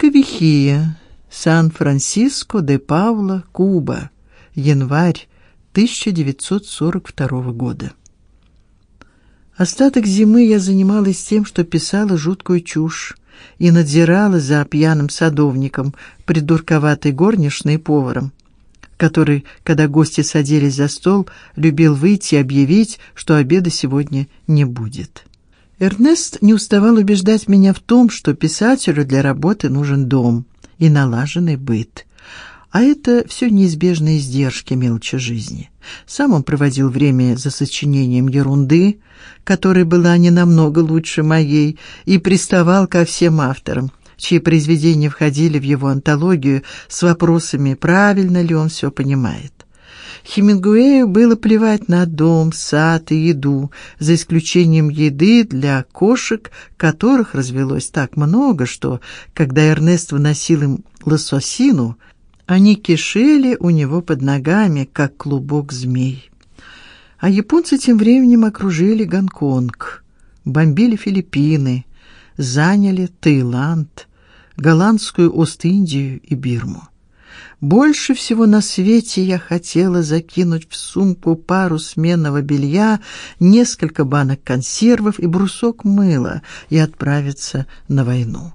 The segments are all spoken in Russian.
Бутика Вихия, Сан-Франциско де Паула, Куба, январь 1942 года. Остаток зимы я занималась тем, что писала жуткую чушь и надзирала за пьяным садовником, придурковатой горничной и поваром, который, когда гости садились за стол, любил выйти и объявить, что обеда сегодня не будет. Эрнест не уставал убеждать меня в том, что писателю для работы нужен дом и налаженный быт. А это все неизбежные издержки мелочи жизни. Сам он проводил время за сочинением ерунды, которая была не намного лучше моей, и приставал ко всем авторам, чьи произведения входили в его антологию с вопросами, правильно ли он все понимает. Хемингуэю было плевать на дом, сад и еду, за исключением еды для кошек, которых развелось так много, что когда Эрнест выносил им лососину, они кишели у него под ногами, как клубок змей. А японцы тем временем окружили Гонконг, бомбили Филиппины, заняли Таиланд, голландскую Ост-Индию и Бирму. Больше всего на свете я хотела закинуть в сумку пару сменного белья, несколько банок консервов и брусок мыла и отправиться на войну.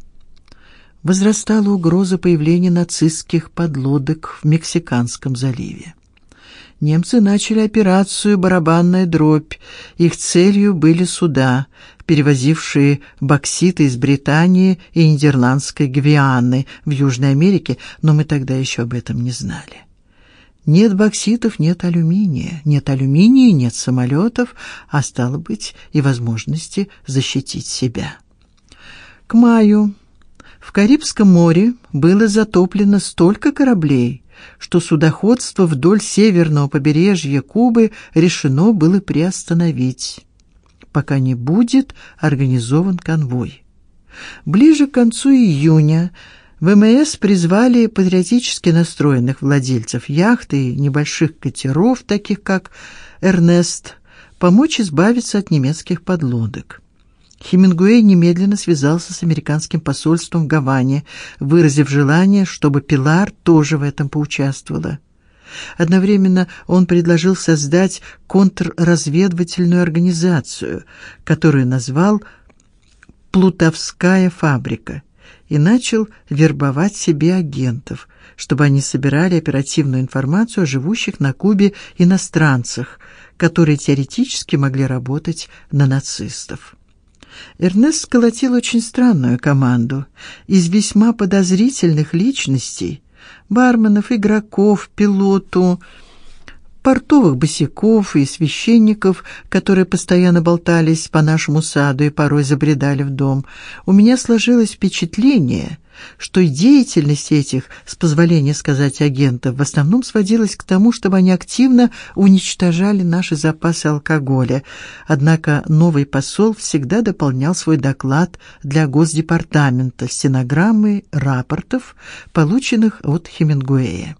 Возрастала угроза появления нацистских подлодок в Мексиканском заливе. Немцы начали операцию Барабанная дробь. Их целью были суда, перевозившие бокситы из Британии и Нидерландской Гвианы в Южной Америке, но мы тогда еще об этом не знали. Нет бокситов, нет алюминия, нет алюминия, нет самолетов, а стало быть и возможности защитить себя. К маю в Карибском море было затоплено столько кораблей, что судоходство вдоль северного побережья Кубы решено было приостановить пока не будет организован конвой. Ближе к концу июня ВМС призвали патриотически настроенных владельцев яхт и небольших катеров, таких как Эрнест, помочь избавиться от немецких подлодок. Хемингуэй немедленно связался с американским посольством в Гаване, выразив желание, чтобы Пилар тоже в этом поучаствовала. Одновременно он предложил создать контрразведывательную организацию, которую назвал Плутовская фабрика, и начал вербовать себе агентов, чтобы они собирали оперативную информацию о живущих на Кубе иностранцах, которые теоретически могли работать на нацистов. Эрнест сколотил очень странную команду из весьма подозрительных личностей, барменов, игроков, пилоту, портовых босиков и священников, которые постоянно болтались по нашему саду и порой забредали в дом, у меня сложилось впечатление, что деятельность этих, с позволения сказать, агентов в основном сводилась к тому, чтобы они активно уничтожали наши запасы алкоголя. Однако новый посол всегда дополнял свой доклад для Госдепартамента стенограммой рапортов, полученных от Хемингуэя.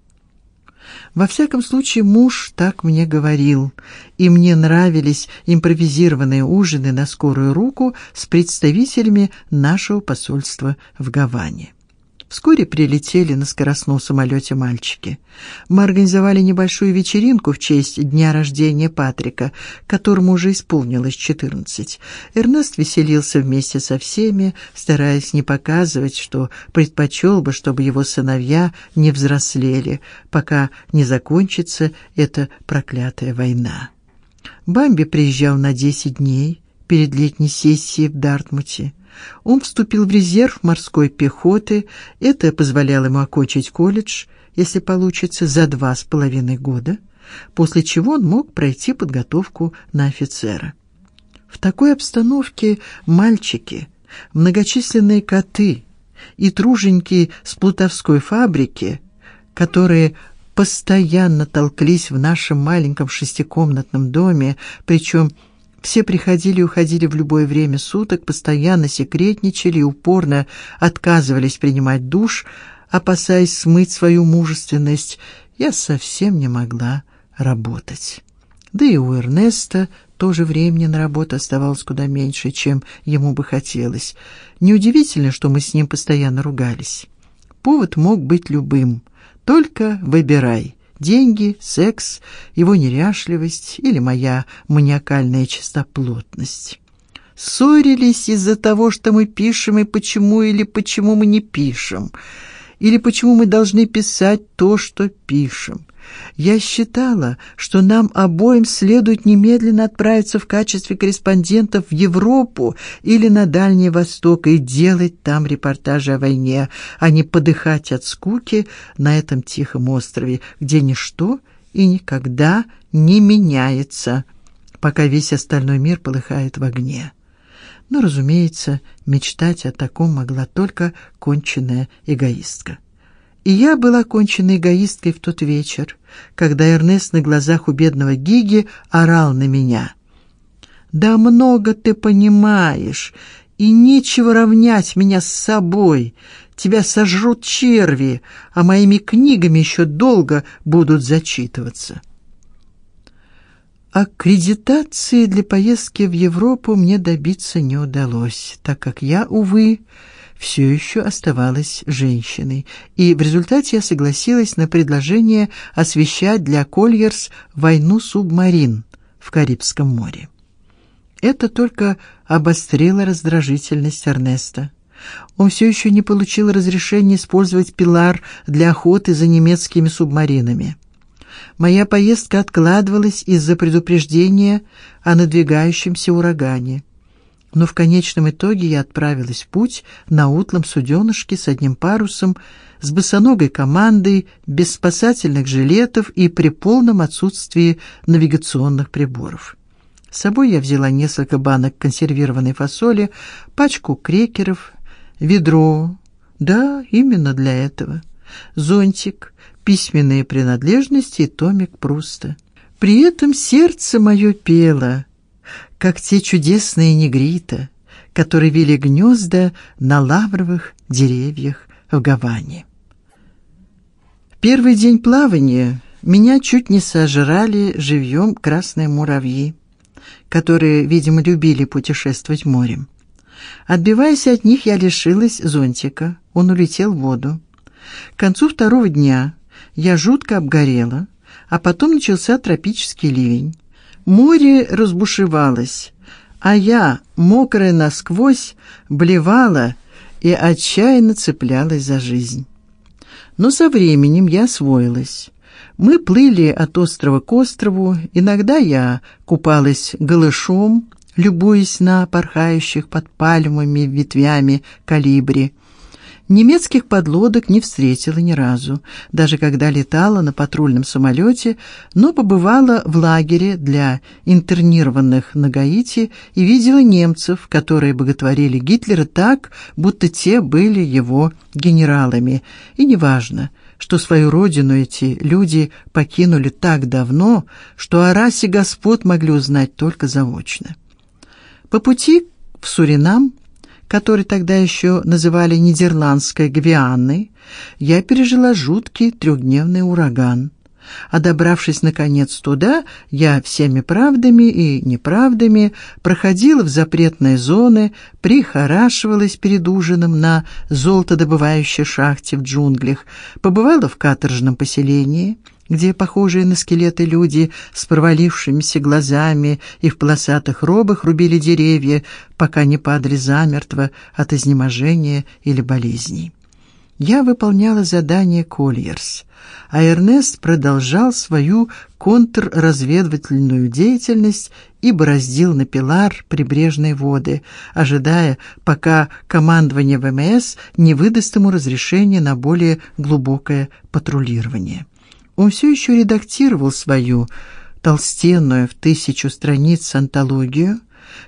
Во всяком случае, муж так мне говорил, и мне нравились импровизированные ужины на скорую руку с представителями нашего посольства в Гаване. Вскоре прилетели на скоростном самолете мальчики. Мы организовали небольшую вечеринку в честь дня рождения Патрика, которому уже исполнилось четырнадцать. Эрнест веселился вместе со всеми, стараясь не показывать, что предпочел бы, чтобы его сыновья не взрослели, пока не закончится эта проклятая война. Бамби приезжал на десять дней перед летней сессией в Дартмуте. Он вступил в резерв морской пехоты. Это позволяло ему окончить колледж, если получится, за два с половиной года, после чего он мог пройти подготовку на офицера. В такой обстановке мальчики, многочисленные коты и труженики с плутовской фабрики, которые постоянно толклись в нашем маленьком шестикомнатном доме, причем все приходили и уходили в любое время суток, постоянно секретничали и упорно отказывались принимать душ, опасаясь смыть свою мужественность. Я совсем не могла работать. Да и у Эрнеста тоже времени на работу оставалось куда меньше, чем ему бы хотелось. Неудивительно, что мы с ним постоянно ругались. повод мог быть любым. Только выбирай: деньги, секс, его неряшливость или моя маниакальная чистоплотность. Ссорились из-за того, что мы пишем и почему или почему мы не пишем, или почему мы должны писать то, что пишем. Я считала, что нам обоим следует немедленно отправиться в качестве корреспондентов в Европу или на Дальний Восток и делать там репортажи о войне, а не подыхать от скуки на этом тихом острове, где ничто и никогда не меняется, пока весь остальной мир полыхает в огне. Но, разумеется, мечтать о таком могла только конченная эгоистка. И я была конченной эгоисткой в тот вечер, когда Эрнест на глазах у бедного Гиги орал на меня. Да много ты понимаешь, и нечего равнять меня с собой. Тебя сожрут черви, а моими книгами еще долго будут зачитываться. Аккредитации для поездки в Европу мне добиться не удалось, так как я, увы, все еще оставалась женщиной, и в результате я согласилась на предложение освещать для Кольерс войну субмарин в Карибском море. Это только обострило раздражительность Эрнеста. Он все еще не получил разрешения использовать пилар для охоты за немецкими субмаринами. Моя поездка откладывалась из-за предупреждения о надвигающемся урагане но в конечном итоге я отправилась в путь на утлом суденышке с одним парусом, с босоногой командой, без спасательных жилетов и при полном отсутствии навигационных приборов. С собой я взяла несколько банок консервированной фасоли, пачку крекеров, ведро. Да, именно для этого. Зонтик, письменные принадлежности и томик Пруста. При этом сердце мое пело: как те чудесные негриты, которые вели гнезда на лавровых деревьях в Гаване. В первый день плавания меня чуть не сожрали живьем красные муравьи, которые, видимо, любили путешествовать морем. Отбиваясь от них, я лишилась зонтика. Он улетел в воду. К концу второго дня я жутко обгорела, а потом начался тропический ливень. Море разбушевалось, а я, мокрая насквозь, блевала и отчаянно цеплялась за жизнь. Но со временем я освоилась. Мы плыли от острова к острову, иногда я купалась голышом, любуясь на порхающих под пальмами ветвями калибри. Немецких подлодок не встретила ни разу, даже когда летала на патрульном самолете, но побывала в лагере для интернированных на Гаити и видела немцев, которые боготворили Гитлера так, будто те были его генералами. И неважно, что свою родину эти люди покинули так давно, что о расе господ могли узнать только заочно. По пути в Суринам который тогда еще называли Нидерландской Гвианой, я пережила жуткий трехдневный ураган. А добравшись наконец туда, я всеми правдами и неправдами проходила в запретные зоны, прихорашивалась перед ужином на золотодобывающей шахте в джунглях, побывала в каторжном поселении, где похожие на скелеты люди с провалившимися глазами и в полосатых робах рубили деревья, пока не падали замертво от изнеможения или болезней. Я выполняла задание Кольерс, а Эрнест продолжал свою контрразведывательную деятельность и бороздил на Пилар прибрежные воды, ожидая, пока командование ВМС не выдаст ему разрешение на более глубокое патрулирование. Он все еще редактировал свою толстенную в тысячу страниц антологию,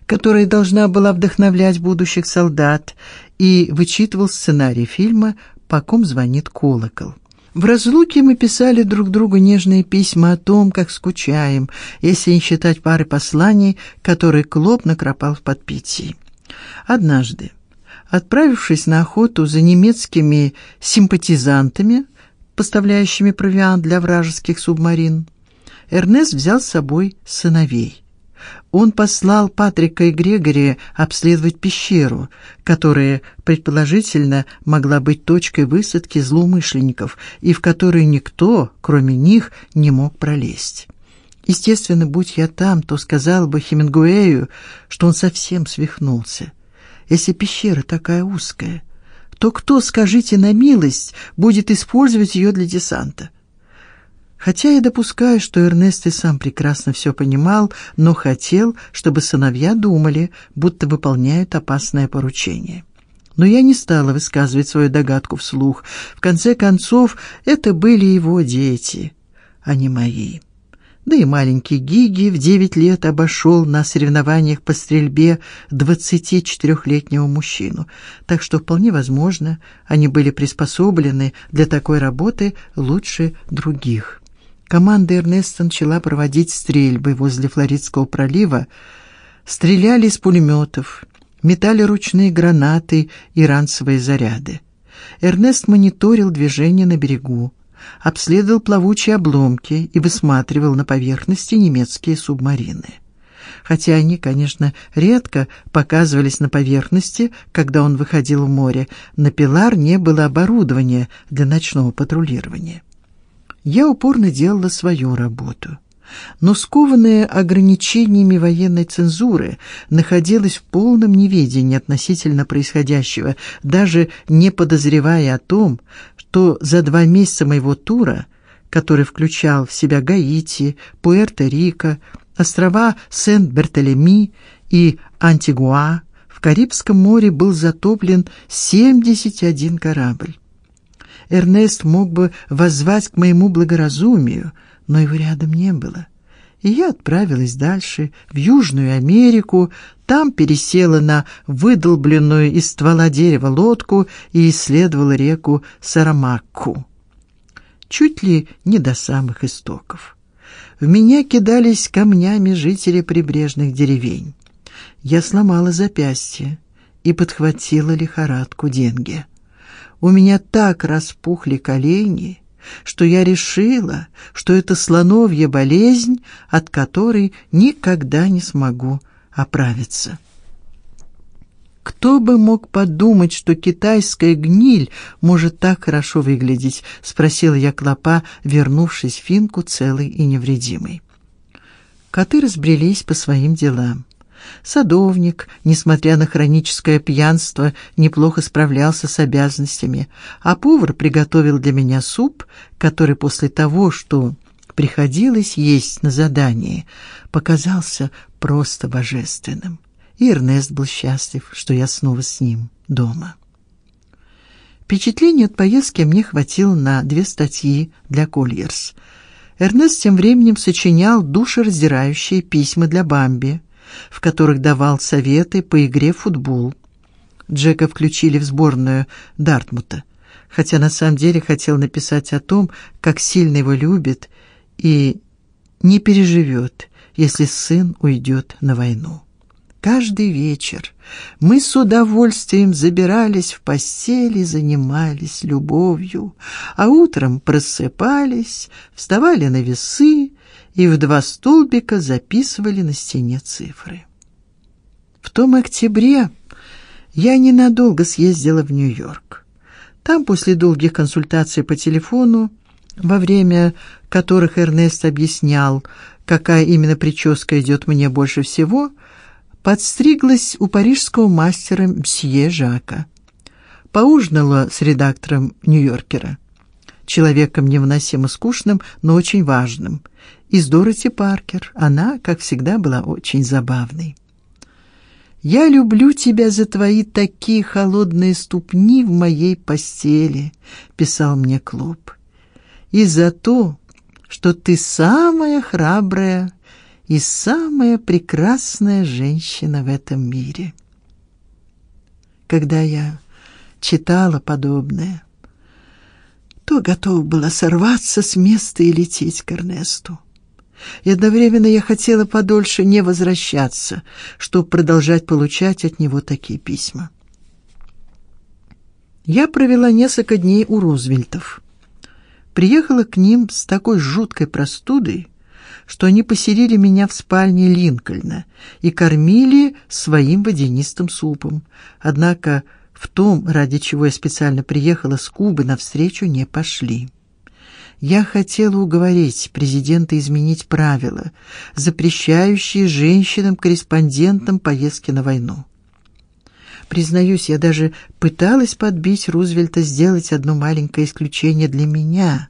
которая должна была вдохновлять будущих солдат, и вычитывал сценарий фильма «По ком звонит колокол». В разлуке мы писали друг другу нежные письма о том, как скучаем, если не считать пары посланий, которые Клоп накропал в подпитии. Однажды, отправившись на охоту за немецкими симпатизантами, поставляющими провиант для вражеских субмарин, Эрнест взял с собой сыновей. Он послал Патрика и Грегори обследовать пещеру, которая предположительно могла быть точкой высадки злоумышленников и в которую никто, кроме них, не мог пролезть. Естественно, будь я там, то сказал бы Хемингуэю, что он совсем свихнулся. Если пещера такая узкая, то кто, скажите на милость, будет использовать ее для десанта? Хотя я допускаю, что Эрнест и сам прекрасно все понимал, но хотел, чтобы сыновья думали, будто выполняют опасное поручение. Но я не стала высказывать свою догадку вслух. В конце концов, это были его дети, а не мои. Да и маленький Гиги в девять лет обошел на соревнованиях по стрельбе двадцатичетырехлетнего мужчину, так что вполне возможно, они были приспособлены для такой работы лучше других. Команда Эрнеста начала проводить стрельбы возле Флоридского пролива, стреляли из пулеметов, метали ручные гранаты и ранцевые заряды. Эрнест мониторил движение на берегу, обследовал плавучие обломки и высматривал на поверхности немецкие субмарины. Хотя они, конечно, редко показывались на поверхности, когда он выходил в море, на Пилар не было оборудования для ночного патрулирования. Я упорно делала свою работу, но скованная ограничениями военной цензуры, находилась в полном неведении относительно происходящего, даже не подозревая о том, что за два месяца моего тура, который включал в себя Гаити, Пуэрто-Рико, острова Сент-Бертолеми и Антигуа, в Карибском море был затоплен 71 корабль. Эрнест мог бы воззвать к моему благоразумию, но его рядом не было. И я отправилась дальше в Южную Америку, там пересела на выдолбленную из ствола дерева лодку и исследовала реку Сарамакку. Чуть ли не до самых истоков. В меня кидались камнями жители прибрежных деревень. Я сломала запястье и подхватила лихорадку деньги. У меня так распухли колени, что я решила, что это слоновья болезнь, от которой никогда не смогу оправиться. Кто бы мог подумать, что китайская гниль может так хорошо выглядеть, спросила я клопа, вернувшись в финку целый и невредимый. Коты разбрелись по своим делам. Садовник, несмотря на хроническое пьянство, неплохо справлялся с обязанностями, а повар приготовил для меня суп, который после того, что приходилось есть на задании, показался просто божественным. И Эрнест был счастлив, что я снова с ним дома. Впечатлений от поездки мне хватило на две статьи для Кольерс. Эрнест тем временем сочинял душераздирающие письма для Бамби в которых давал советы по игре в футбол. Джека включили в сборную Дартмута, хотя на самом деле хотел написать о том, как сильно его любит и не переживет, если сын уйдет на войну. Каждый вечер мы с удовольствием забирались в постель и занимались любовью, а утром просыпались, вставали на весы и в два столбика записывали на стене цифры. В том октябре я ненадолго съездила в Нью-Йорк. Там после долгих консультаций по телефону, во время которых Эрнест объяснял, какая именно прическа идет мне больше всего, подстриглась у парижского мастера мсье Жака. Поужинала с редактором Нью-Йоркера человеком невыносимо скучным, но очень важным, и с Дороти Паркер. Она, как всегда, была очень забавной. Я люблю тебя за твои такие холодные ступни в моей постели, писал мне Клоп. И за то, что ты самая храбрая и самая прекрасная женщина в этом мире. Когда я читала подобное, то готова была сорваться с места и лететь к Эрнесту. И одновременно я хотела подольше не возвращаться, чтобы продолжать получать от него такие письма. Я провела несколько дней у Рузвельтов. Приехала к ним с такой жуткой простудой, что они поселили меня в спальне Линкольна и кормили своим водянистым супом. Однако в том, ради чего я специально приехала с Кубы, навстречу не пошли. Я хотела уговорить президента изменить правила, запрещающие женщинам-корреспондентам поездки на войну. Признаюсь, я даже пыталась подбить Рузвельта сделать одно маленькое исключение для меня.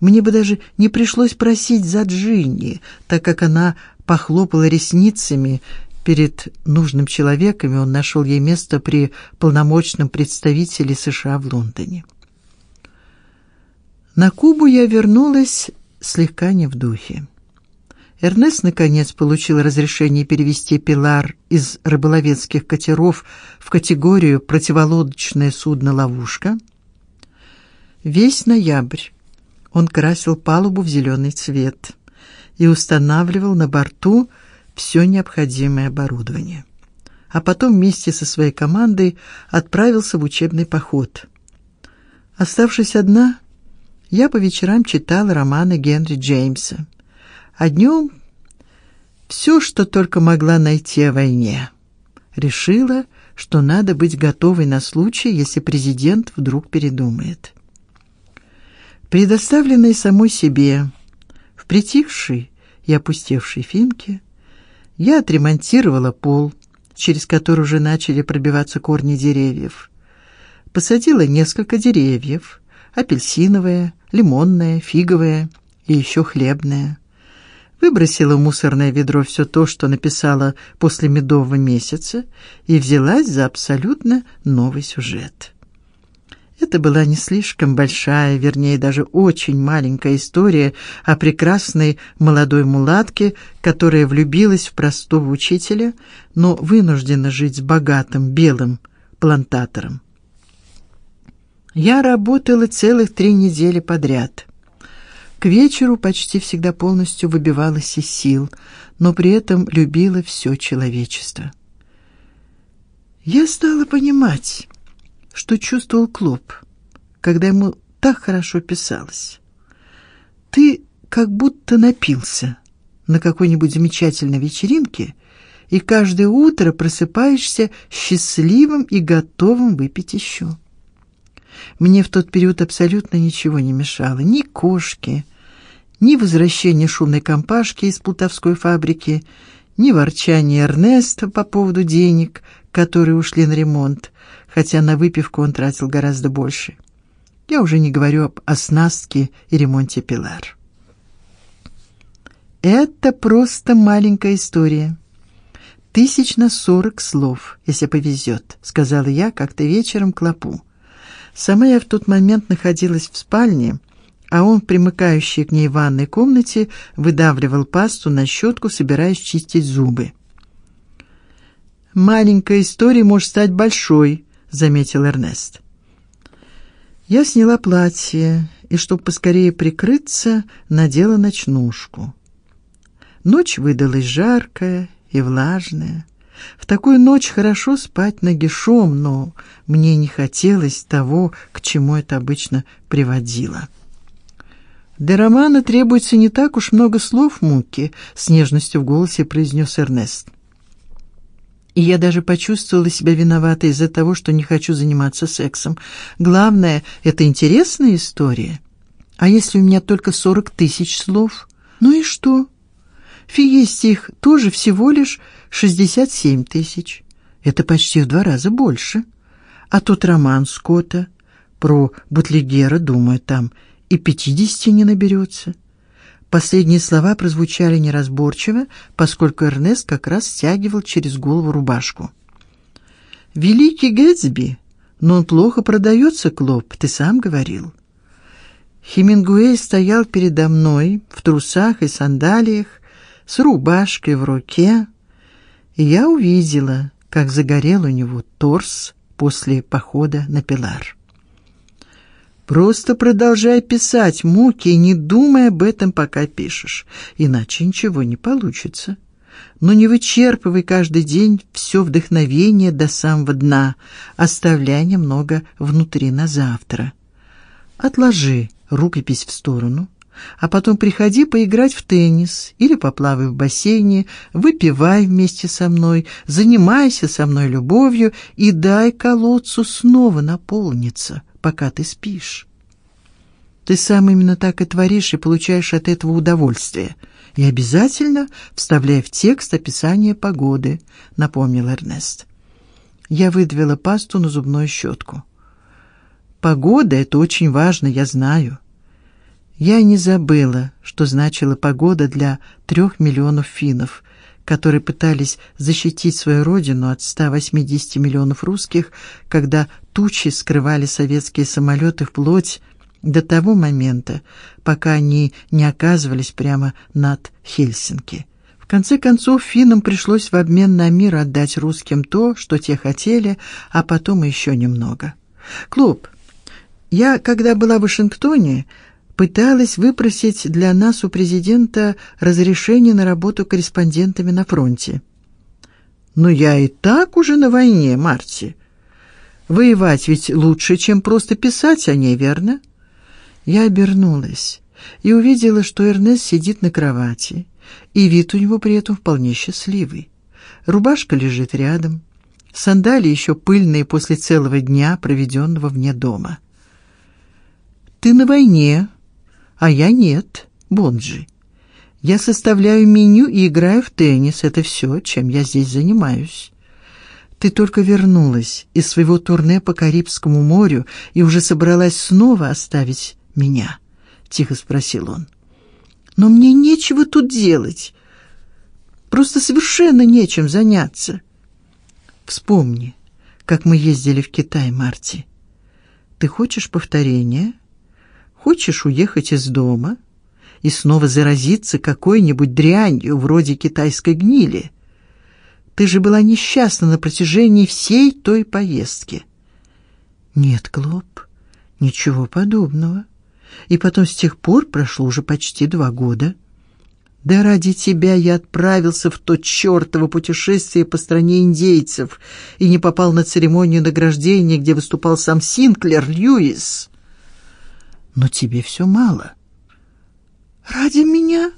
Мне бы даже не пришлось просить за Джинни, так как она похлопала ресницами перед нужным человеком, и он нашел ей место при полномочном представителе США в Лондоне. На Кубу я вернулась слегка не в духе. Эрнест наконец получил разрешение перевести Пилар из рыболовецких катеров в категорию противолодочное судно-ловушка. Весь ноябрь он красил палубу в зеленый цвет и устанавливал на борту все необходимое оборудование. А потом вместе со своей командой отправился в учебный поход. Оставшись одна, я по вечерам читала романы Генри Джеймса а днем все, что только могла найти о войне. Решила, что надо быть готовой на случай, если президент вдруг передумает. Предоставленной самой себе, в притихшей и опустевшей финке, я отремонтировала пол, через который уже начали пробиваться корни деревьев. Посадила несколько деревьев: апельсиновое, лимонное, фиговое и еще хлебное выбросила в мусорное ведро все то, что написала после медового месяца, и взялась за абсолютно новый сюжет. Это была не слишком большая, вернее, даже очень маленькая история о прекрасной молодой мулатке, которая влюбилась в простого учителя, но вынуждена жить с богатым белым плантатором. Я работала целых три недели подряд. К вечеру почти всегда полностью выбивалась из сил, но при этом любила все человечество. Я стала понимать, что чувствовал Клоп, когда ему так хорошо писалось. Ты как будто напился на какой-нибудь замечательной вечеринке и каждое утро просыпаешься счастливым и готовым выпить еще. Мне в тот период абсолютно ничего не мешало, ни кошки, ни возвращение шумной компашки из плутовской фабрики, ни ворчание Эрнеста по поводу денег, которые ушли на ремонт, хотя на выпивку он тратил гораздо больше. Я уже не говорю об оснастке и ремонте Пилар. Это просто маленькая история. Тысяч на сорок слов, если повезет, сказала я как-то вечером Клопу. Сама я в тот момент находилась в спальне, а он в примыкающей к ней ванной комнате выдавливал пасту на щетку, собираясь чистить зубы. Маленькая история может стать большой, заметил Эрнест. Я сняла платье и, чтобы поскорее прикрыться, надела ночнушку. Ночь выдалась жаркая и влажная. В такую ночь хорошо спать нагишом, но мне не хотелось того, к чему это обычно приводило. Для романа требуется не так уж много слов, Муки, с нежностью в голосе произнес Эрнест. И я даже почувствовала себя виноватой из-за того, что не хочу заниматься сексом. Главное это интересная история. А если у меня только сорок тысяч слов? Ну и что? Фиести их тоже всего лишь шестьдесят семь тысяч. Это почти в два раза больше. А тот роман Скотта про Бутлигера, думаю, там и пятидесяти не наберется. Последние слова прозвучали неразборчиво, поскольку Эрнест как раз стягивал через голову рубашку. Великий Гэтсби, но он плохо продается, Клоп, ты сам говорил. Хемингуэй стоял передо мной в трусах и сандалиях, с рубашкой в руке, и я увидела, как загорел у него торс после похода на Пилар. Просто продолжай писать, Муки, не думай об этом, пока пишешь, иначе ничего не получится. Но не вычерпывай каждый день все вдохновение до самого дна, оставляя немного внутри на завтра. Отложи рукопись в сторону, А потом приходи поиграть в теннис или поплавай в бассейне, выпивай вместе со мной, занимайся со мной любовью и дай колодцу снова наполниться, пока ты спишь. Ты сам именно так и творишь и получаешь от этого удовольствие. И обязательно вставляй в текст описание погоды, напомнил Эрнест. Я выдавила пасту на зубную щетку. Погода это очень важно, я знаю. Я не забыла, что значила погода для трех миллионов финнов, которые пытались защитить свою родину от 180 миллионов русских, когда тучи скрывали советские самолеты вплоть до того момента, пока они не оказывались прямо над Хельсинки. В конце концов финнам пришлось в обмен на мир отдать русским то, что те хотели, а потом еще немного. Клуб. Я, когда была в Вашингтоне, пыталась выпросить для нас у президента разрешение на работу корреспондентами на фронте. Но я и так уже на войне, Марти. Воевать ведь лучше, чем просто писать о ней, верно? Я обернулась и увидела, что Эрнест сидит на кровати, и вид у него при этом вполне счастливый. Рубашка лежит рядом, сандалии еще пыльные после целого дня, проведенного вне дома. Ты на войне, а я нет, Бонджи. Я составляю меню и играю в теннис. Это все, чем я здесь занимаюсь. Ты только вернулась из своего турне по Карибскому морю и уже собралась снова оставить меня? тихо спросил он. Но мне нечего тут делать. Просто совершенно нечем заняться. Вспомни, как мы ездили в Китай, Марти. Ты хочешь повторения? Хочешь уехать из дома и снова заразиться какой-нибудь дрянью вроде китайской гнили? Ты же была несчастна на протяжении всей той поездки. Нет, Клоп, ничего подобного. И потом с тех пор прошло уже почти два года. Да ради тебя я отправился в то чёртово путешествие по стране индейцев и не попал на церемонию награждения, где выступал сам Синклер Льюис. Но тебе все мало. Ради меня?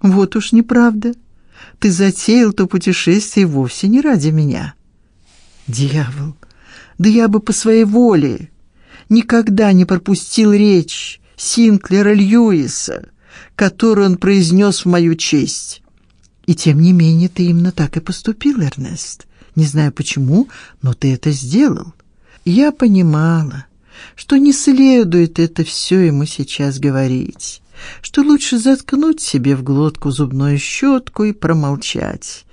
Вот уж неправда. Ты затеял то путешествие вовсе не ради меня. Дьявол. Да я бы по своей воле никогда не пропустил речь Синклера Льюиса, которую он произнес в мою честь. И тем не менее ты именно так и поступил, Эрнест. Не знаю почему, но ты это сделал. Я понимала, что не следует это все ему сейчас говорить, что лучше заткнуть себе в глотку зубную щетку и промолчать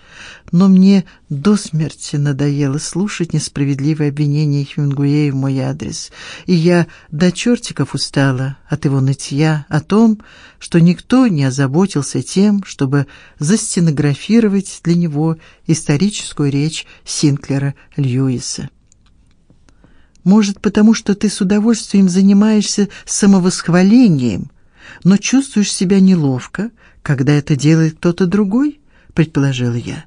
но мне до смерти надоело слушать несправедливые обвинения Хемингуэя в мой адрес, и я до чертиков устала от его нытья о том, что никто не озаботился тем, чтобы застенографировать для него историческую речь Синклера Льюиса. Может, потому что ты с удовольствием занимаешься самовосхвалением, но чувствуешь себя неловко, когда это делает кто-то другой, предположила я.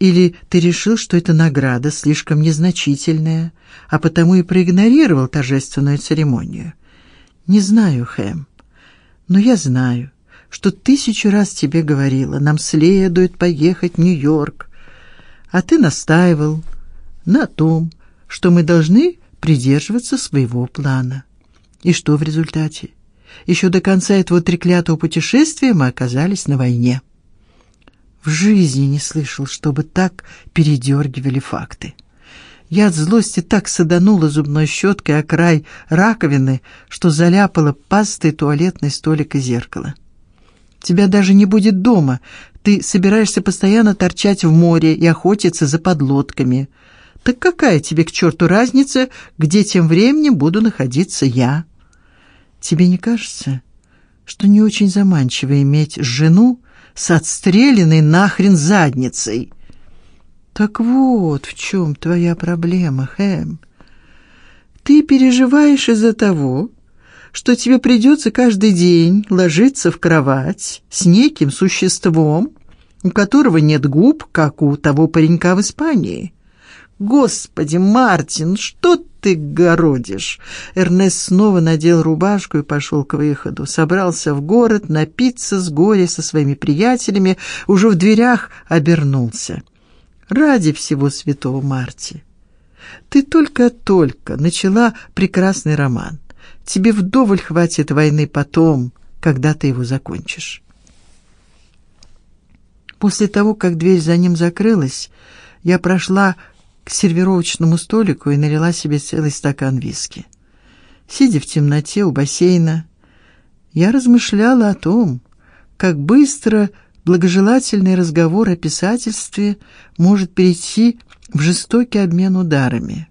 Или ты решил, что эта награда слишком незначительная, а потому и проигнорировал торжественную церемонию? Не знаю, Хэм, но я знаю, что тысячу раз тебе говорила, нам следует поехать в Нью-Йорк, а ты настаивал на том, что мы должны придерживаться своего плана. И что в результате? Еще до конца этого треклятого путешествия мы оказались на войне. В жизни не слышал, чтобы так передергивали факты. Я от злости так саданула зубной щеткой о край раковины, что заляпала пастой туалетный столик и зеркало. Тебя даже не будет дома. Ты собираешься постоянно торчать в море и охотиться за подлодками. Так какая тебе к черту разница, где тем временем буду находиться я? Тебе не кажется, что не очень заманчиво иметь жену, с отстрелянной нахрен задницей. Так вот, в чем твоя проблема, Хэм. Ты переживаешь из-за того, что тебе придется каждый день ложиться в кровать с неким существом, у которого нет губ, как у того паренька в Испании. Господи, Мартин, что ты городишь? Эрнест снова надел рубашку и пошел к выходу. Собрался в город напиться с горя со своими приятелями, уже в дверях обернулся. Ради всего святого Марти, ты только-только начала прекрасный роман. Тебе вдоволь хватит войны потом, когда ты его закончишь. После того, как дверь за ним закрылась, я прошла к сервировочному столику и налила себе целый стакан виски. Сидя в темноте у бассейна, я размышляла о том, как быстро благожелательный разговор о писательстве может перейти в жестокий обмен ударами.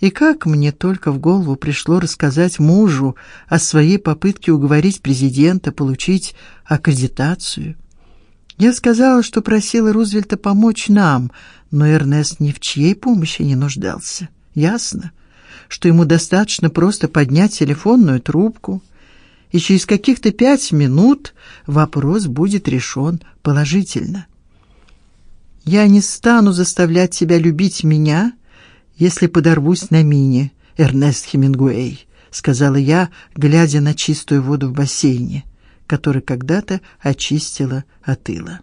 И как мне только в голову пришло рассказать мужу о своей попытке уговорить президента получить аккредитацию. Я сказала, что просила Рузвельта помочь нам, но Эрнест ни в чьей помощи не нуждался. Ясно, что ему достаточно просто поднять телефонную трубку, и через каких-то пять минут вопрос будет решен положительно. Я не стану заставлять тебя любить меня, если подорвусь на мине, Эрнест Хемингуэй, сказала я, глядя на чистую воду в бассейне, который когда-то очистила от ила.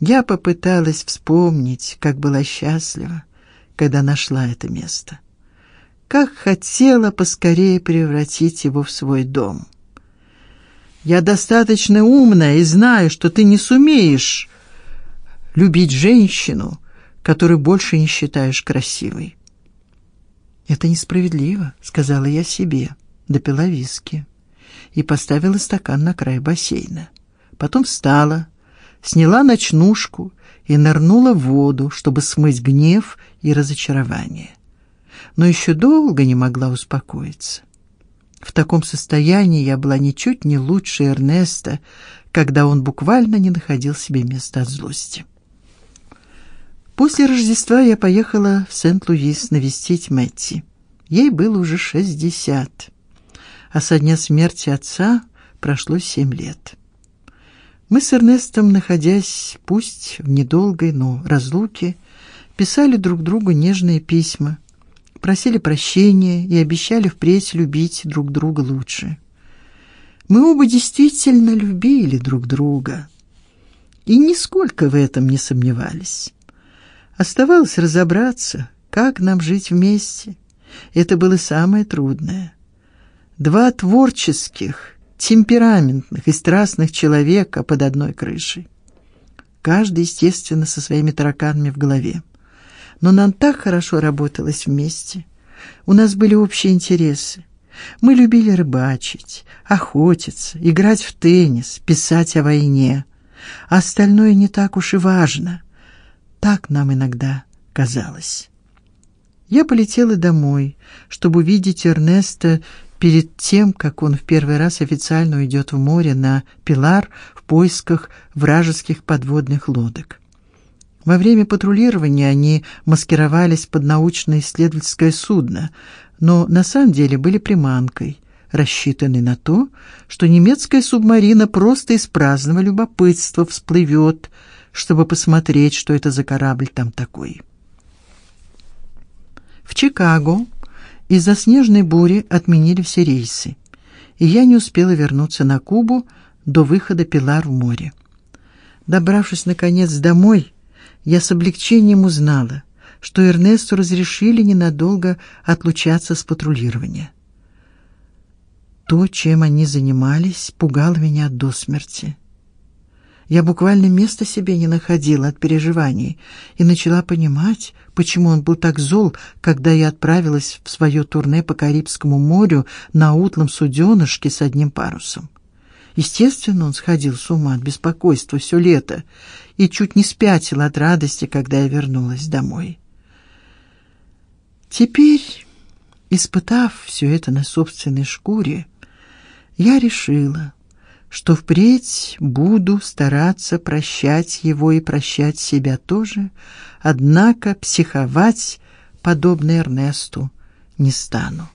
Я попыталась вспомнить, как была счастлива, когда нашла это место. Как хотела поскорее превратить его в свой дом. Я достаточно умная и знаю, что ты не сумеешь любить женщину, которую больше не считаешь красивой. Это несправедливо, сказала я себе, допила виски и поставила стакан на край бассейна. Потом встала, сняла ночнушку и нырнула в воду, чтобы смыть гнев и разочарование. Но еще долго не могла успокоиться. В таком состоянии я была ничуть не лучше Эрнеста, когда он буквально не находил себе места от злости. После Рождества я поехала в Сент-Луис навестить Мэтти. Ей было уже шестьдесят, а со дня смерти отца прошло семь лет. Мы с Эрнестом, находясь пусть в недолгой, но разлуке, писали друг другу нежные письма, просили прощения и обещали впредь любить друг друга лучше. Мы оба действительно любили друг друга и нисколько в этом не сомневались. Оставалось разобраться, как нам жить вместе. Это было самое трудное. Два творческих темпераментных и страстных человека под одной крышей. Каждый, естественно, со своими тараканами в голове. Но нам так хорошо работалось вместе. У нас были общие интересы. Мы любили рыбачить, охотиться, играть в теннис, писать о войне. А остальное не так уж и важно. Так нам иногда казалось. Я полетела домой, чтобы увидеть Эрнеста перед тем, как он в первый раз официально уйдет в море на Пилар в поисках вражеских подводных лодок. Во время патрулирования они маскировались под научно-исследовательское судно, но на самом деле были приманкой, рассчитанной на то, что немецкая субмарина просто из праздного любопытства всплывет, чтобы посмотреть, что это за корабль там такой. В Чикаго из-за снежной бури отменили все рейсы, и я не успела вернуться на Кубу до выхода Пилар в море. Добравшись наконец домой, я с облегчением узнала, что Эрнесту разрешили ненадолго отлучаться с патрулирования. То, чем они занимались, пугало меня до смерти. Я буквально места себе не находила от переживаний и начала понимать, почему он был так зол, когда я отправилась в свое турне по Карибскому морю на утлом суденышке с одним парусом. Естественно, он сходил с ума от беспокойства все лето и чуть не спятил от радости, когда я вернулась домой. Теперь, испытав все это на собственной шкуре, я решила, что впредь буду стараться прощать его и прощать себя тоже, однако психовать подобно Эрнесту не стану.